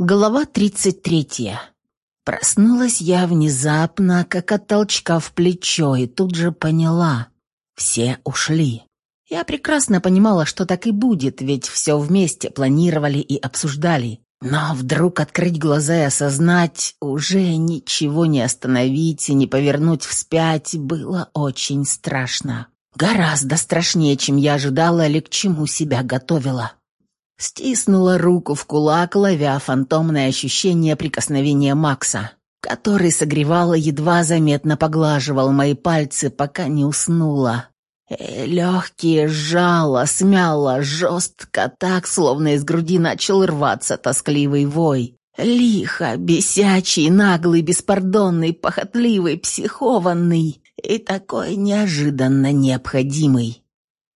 Глава 33. Проснулась я внезапно, как от толчка в плечо, и тут же поняла. Все ушли. Я прекрасно понимала, что так и будет, ведь все вместе планировали и обсуждали. Но вдруг открыть глаза и осознать, уже ничего не остановить и не повернуть вспять, было очень страшно. Гораздо страшнее, чем я ожидала или к чему себя готовила. Стиснула руку в кулак, ловя фантомное ощущение прикосновения Макса, который согревал и едва заметно поглаживал мои пальцы, пока не уснула. И легкие сжало, смяло, жестко, так, словно из груди начал рваться тоскливый вой. Лихо, бесячий, наглый, беспардонный, похотливый, психованный и такой неожиданно необходимый.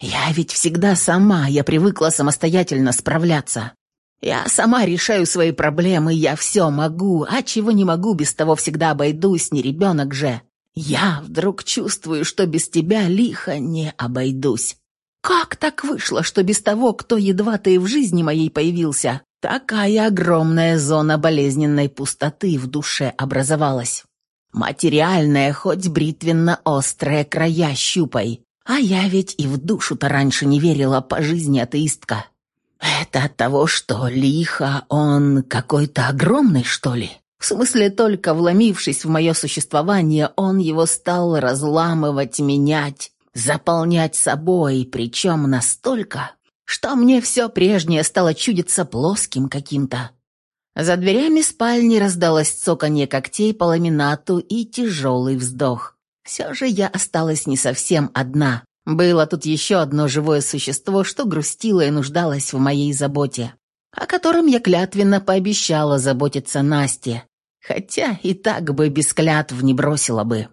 Я ведь всегда сама, я привыкла самостоятельно справляться. Я сама решаю свои проблемы, я все могу, а чего не могу, без того всегда обойдусь, не ребенок же. Я вдруг чувствую, что без тебя лихо не обойдусь. Как так вышло, что без того, кто едва-то и в жизни моей появился, такая огромная зона болезненной пустоты в душе образовалась? Материальная, хоть бритвенно-острая края щупай, а я ведь и в душу-то раньше не верила по жизни атеистка. Это от того, что лихо он какой-то огромный, что ли? В смысле, только вломившись в мое существование, он его стал разламывать, менять, заполнять собой, причем настолько, что мне все прежнее стало чудиться плоским каким-то. За дверями спальни раздалось цоканье когтей по ламинату и тяжелый вздох. Все же я осталась не совсем одна. Было тут еще одно живое существо, что грустило и нуждалось в моей заботе, о котором я клятвенно пообещала заботиться Насте, хотя и так бы без клятв не бросила бы.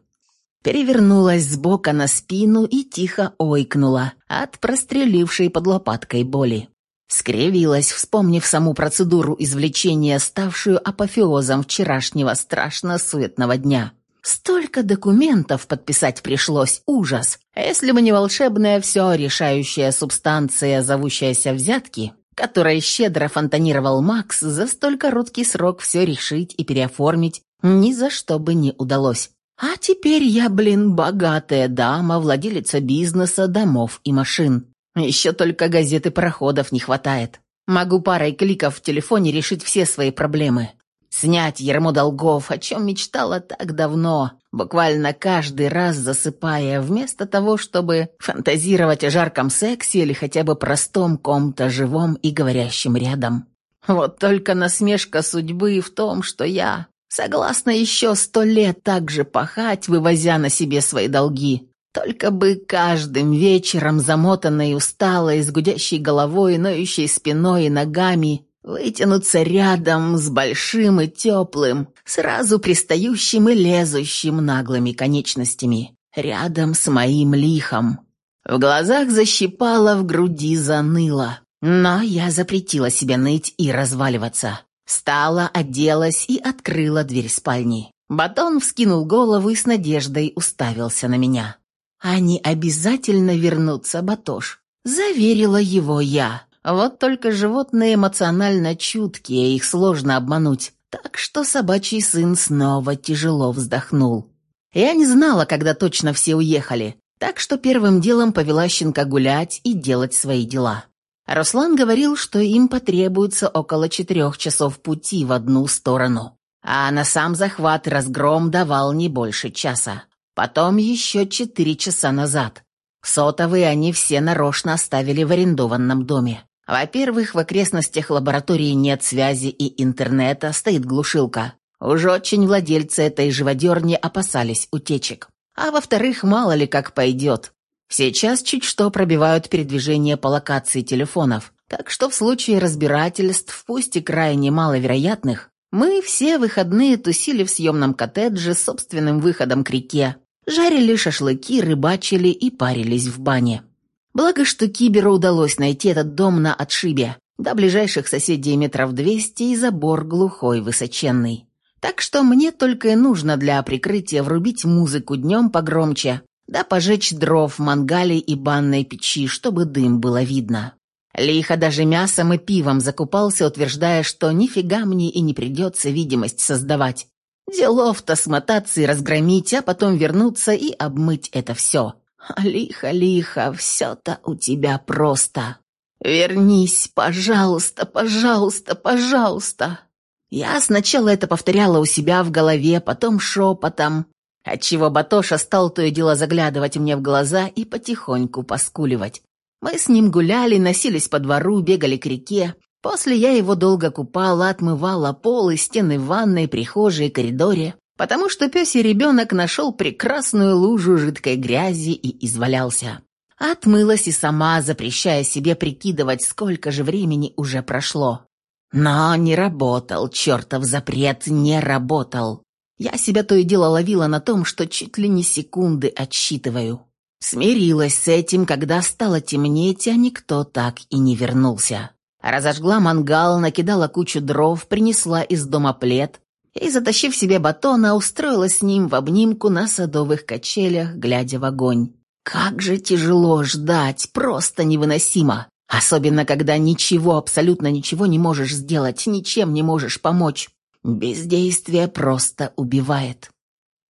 Перевернулась с бока на спину и тихо ойкнула от прострелившей под лопаткой боли. Скривилась, вспомнив саму процедуру извлечения, ставшую апофеозом вчерашнего страшно-суетного дня. Столько документов подписать пришлось, ужас. Если бы не волшебная все решающая субстанция, зовущаяся взятки, которой щедро фонтанировал Макс, за столь короткий срок все решить и переоформить ни за что бы не удалось. А теперь я, блин, богатая дама, владелица бизнеса, домов и машин. Еще только газеты проходов не хватает. Могу парой кликов в телефоне решить все свои проблемы. Снять ермо долгов, о чем мечтала так давно, буквально каждый раз засыпая, вместо того, чтобы фантазировать о жарком сексе или хотя бы простом ком-то живом и говорящем рядом. Вот только насмешка судьбы в том, что я согласна еще сто лет так же пахать, вывозя на себе свои долги, только бы каждым вечером, замотанной усталой, с гудящей головой, ноющей спиной и ногами, Вытянуться рядом с большим и теплым, сразу пристающим и лезущим наглыми конечностями. Рядом с моим лихом. В глазах защипало, в груди заныло. Но я запретила себе ныть и разваливаться. Встала, оделась и открыла дверь спальни. Батон вскинул голову и с надеждой уставился на меня. «Они обязательно вернутся, Батош», — заверила его я. Вот только животные эмоционально чуткие, их сложно обмануть. Так что собачий сын снова тяжело вздохнул. Я не знала, когда точно все уехали, так что первым делом повела щенка гулять и делать свои дела. Руслан говорил, что им потребуется около четырех часов пути в одну сторону, а на сам захват разгром давал не больше часа. Потом еще четыре часа назад. Сотовые они все нарочно оставили в арендованном доме. Во-первых, в окрестностях лаборатории нет связи и интернета, стоит глушилка. Уж очень владельцы этой живодерни опасались утечек. А во-вторых, мало ли как пойдет. Сейчас чуть что пробивают передвижение по локации телефонов. Так что в случае разбирательств, пусть и крайне маловероятных, мы все выходные тусили в съемном коттедже с собственным выходом к реке, жарили шашлыки, рыбачили и парились в бане. Благо, что Киберу удалось найти этот дом на отшибе. До ближайших соседей метров двести и забор глухой, высоченный. Так что мне только и нужно для прикрытия врубить музыку днем погромче, да пожечь дров в мангале и банной печи, чтобы дым было видно. Лихо даже мясом и пивом закупался, утверждая, что нифига мне и не придется видимость создавать. Делов-то смотаться и разгромить, а потом вернуться и обмыть это все. Лихо, лихо, все-то у тебя просто. Вернись, пожалуйста, пожалуйста, пожалуйста. Я сначала это повторяла у себя в голове, потом шепотом, отчего Батоша стал то и дело заглядывать мне в глаза и потихоньку поскуливать. Мы с ним гуляли, носились по двору, бегали к реке. После я его долго купала, отмывала полы, стены ванной, прихожей, коридоре, потому что пёсий ребенок нашел прекрасную лужу жидкой грязи и извалялся. Отмылась и сама, запрещая себе прикидывать, сколько же времени уже прошло. Но не работал, чертов запрет не работал. Я себя то и дело ловила на том, что чуть ли не секунды отсчитываю. Смирилась с этим, когда стало темнеть, а никто так и не вернулся. Разожгла мангал, накидала кучу дров, принесла из дома плед и, затащив себе батона, устроилась с ним в обнимку на садовых качелях, глядя в огонь. Как же тяжело ждать, просто невыносимо. Особенно, когда ничего, абсолютно ничего не можешь сделать, ничем не можешь помочь. Бездействие просто убивает.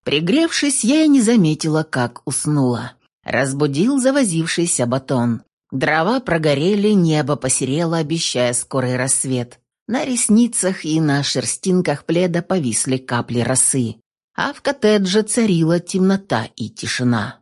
Пригревшись, я и не заметила, как уснула. Разбудил завозившийся батон. Дрова прогорели, небо посерело, обещая скорый рассвет. На ресницах и на шерстинках пледа повисли капли росы. А в коттедже царила темнота и тишина.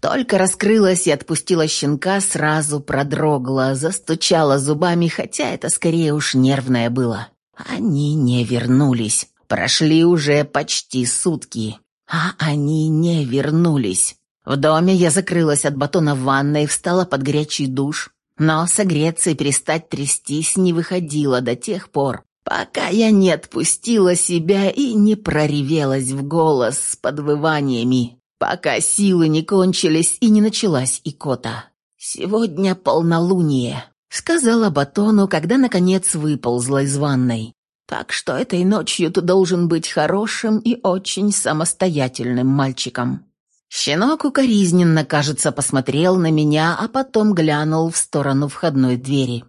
Только раскрылась и отпустила щенка, сразу продрогла, застучала зубами, хотя это скорее уж нервное было. Они не вернулись. Прошли уже почти сутки. А они не вернулись. В доме я закрылась от батона в ванной, встала под горячий душ, но согреться и перестать трястись не выходила до тех пор, пока я не отпустила себя и не проревелась в голос с подвываниями, пока силы не кончились и не началась икота. «Сегодня полнолуние», — сказала Батону, когда наконец выползла из ванной. «Так что этой ночью ты должен быть хорошим и очень самостоятельным мальчиком». Щенок укоризненно, кажется, посмотрел на меня, а потом глянул в сторону входной двери.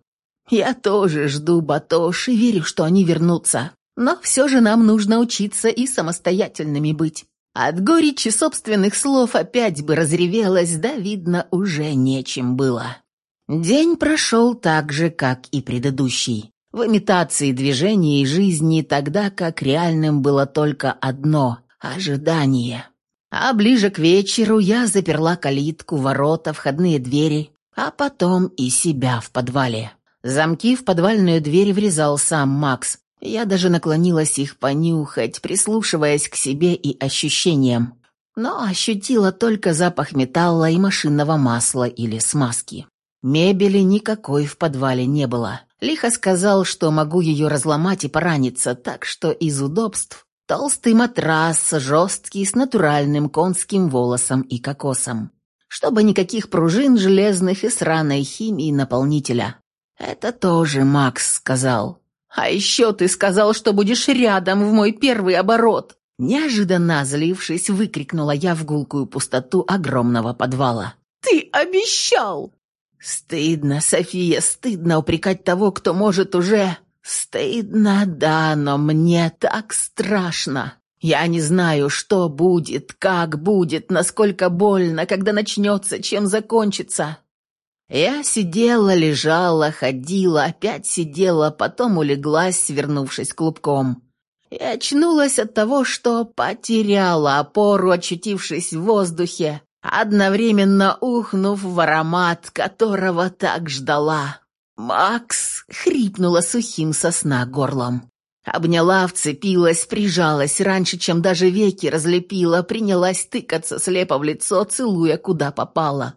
«Я тоже жду Батош и верю, что они вернутся. Но все же нам нужно учиться и самостоятельными быть. От горечи собственных слов опять бы разревелась, да, видно, уже нечем было». День прошел так же, как и предыдущий. В имитации движения и жизни, тогда как реальным было только одно – ожидание. А ближе к вечеру я заперла калитку, ворота, входные двери, а потом и себя в подвале. Замки в подвальную дверь врезал сам Макс. Я даже наклонилась их понюхать, прислушиваясь к себе и ощущениям. Но ощутила только запах металла и машинного масла или смазки. Мебели никакой в подвале не было. Лихо сказал, что могу ее разломать и пораниться, так что из удобств Толстый матрас, жесткий, с натуральным конским волосом и кокосом. Чтобы никаких пружин железных и сраной химии наполнителя. Это тоже Макс сказал. А еще ты сказал, что будешь рядом в мой первый оборот. Неожиданно злившись, выкрикнула я в гулкую пустоту огромного подвала. «Ты обещал!» «Стыдно, София, стыдно упрекать того, кто может уже...» «Стыдно, да, но мне так страшно. Я не знаю, что будет, как будет, насколько больно, когда начнется, чем закончится». Я сидела, лежала, ходила, опять сидела, потом улеглась, свернувшись клубком. И очнулась от того, что потеряла опору, очутившись в воздухе, одновременно ухнув в аромат, которого так ждала. «Макс!» — хрипнула сухим сосна горлом. Обняла, вцепилась, прижалась, раньше, чем даже веки разлепила, принялась тыкаться слепо в лицо, целуя, куда попала.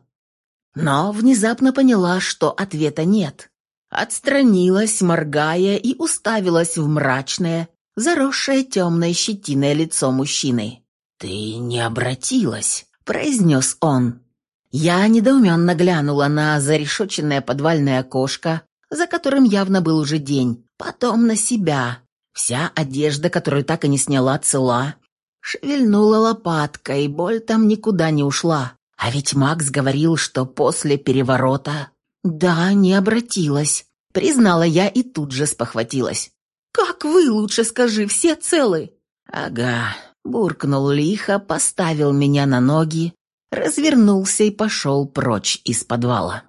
Но внезапно поняла, что ответа нет. Отстранилась, моргая, и уставилась в мрачное, заросшее темной щетиной лицо мужчины. «Ты не обратилась», — произнес он. Я недоуменно глянула на зарешоченное подвальное окошко, за которым явно был уже день, потом на себя. Вся одежда, которую так и не сняла, цела. Шевельнула лопаткой, и боль там никуда не ушла. А ведь Макс говорил, что после переворота «Да, не обратилась», — признала я и тут же спохватилась. «Как вы, лучше скажи, все целы?» «Ага», — буркнул лихо, поставил меня на ноги, развернулся и пошел прочь из подвала.